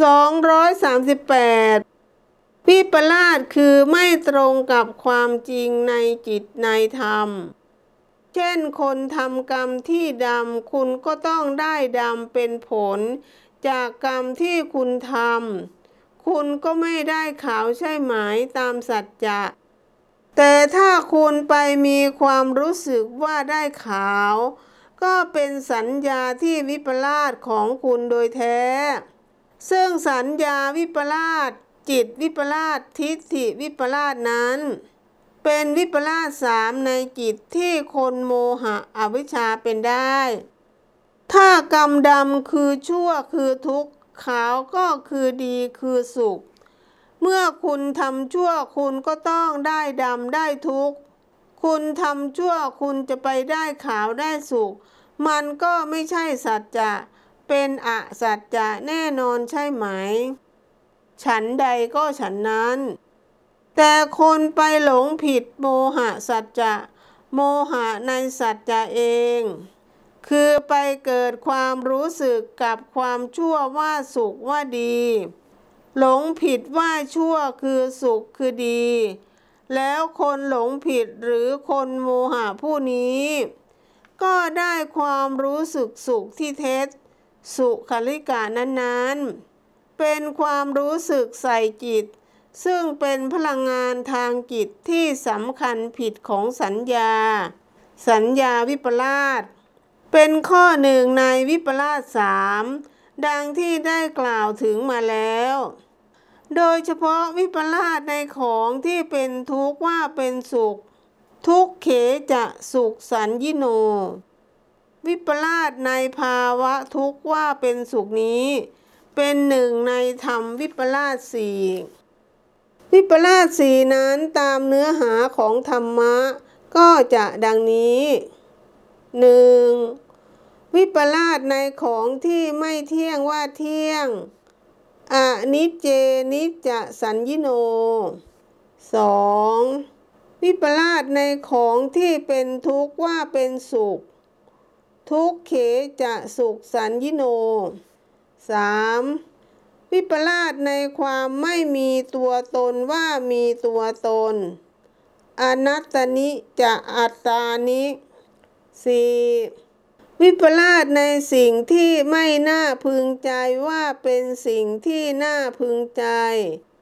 238วิปลาสคือไม่ตรงกับความจริงในจิตในธรรม เช่นคนทำกรรมที่ดำคุณก็ต้องได้ดำเป็นผล จากกรรมที่คุณทำคุณก็ไม่ได้ขาวใช่ไหมตามสัจจะ แต่ถ้าคุณไปมีความรู้สึกว่าได้ขาว ก็เป็นสัญญาที่วิปลาสของคุณโดยแท้ ซึ่งสัญญาวิปลาสจิตวิปลาสทิฏฐิวิปลาสนั้น เป็นวิปลาสสามในจิตที่คนโมหะอวิชชาเป็นได้ ถ้ากรรมดำคือชั่วคือทุกข์ขาวก็คือดีคือสุข เมื่อคุณทำชั่วคุณก็ต้องได้ดำได้ทุกข์คุณทำชั่วคุณจะไปได้ขาวได้สุข มันก็ไม่ใช่สัจจะ เป็นอสัจจะแน่นอนใช่ไหม ฉันใดก็ฉันนั้น แต่คนไปหลงผิดโมหะสัจจะ โมหะในสัจจะเอง คือไปเกิดความรู้สึกกับความชั่วว่าสุขว่าดี หลงผิดว่าชั่วคือสุขคือดี แล้วคนหลงผิดหรือคนโมหะผู้นี้ ก็ได้ความรู้สึกสุขที่เท็จ สุขลิกานั้นๆ เป็นความรู้สึกใส่จิต ซึ่งเป็นพลังงานทางจิตที่สำคัญผิดของสัญญา สัญญาวิปลาสเป็นข้อหนึ่งในวิปลาสสามดังที่ได้กล่าวถึงมาแล้ว โดยเฉพาะวิปลาสในของที่เป็นทุกข์ว่าเป็นสุข ทุกเขจะสุขสันยิโน วิปลาสในภาวะทุกข์ว่าเป็นสุขนี้ เป็นหนึ่งในธรรมวิปลาสสี่วิปลาสสี่นั้นตามเนื้อหาของธรรมะ ก็จะดังนี้หนึ่งวิปลาสในของที่ไม่เที่ยงว่าเที่ยงอนิจเจนิจจะสัญญิโน 2. วิปลาสในของที่เป็นทุกข์ว่าเป็นสุข ทุกเขจะสุขสัญญิโน 3. วิปลาสในความไม่มีตัวตนว่ามีตัวตน อนัตตนิจะอัตตานิ 4. วิปลาสในสิ่งที่ไม่น่าพึงใจว่าเป็นสิ่งที่น่าพึงใจ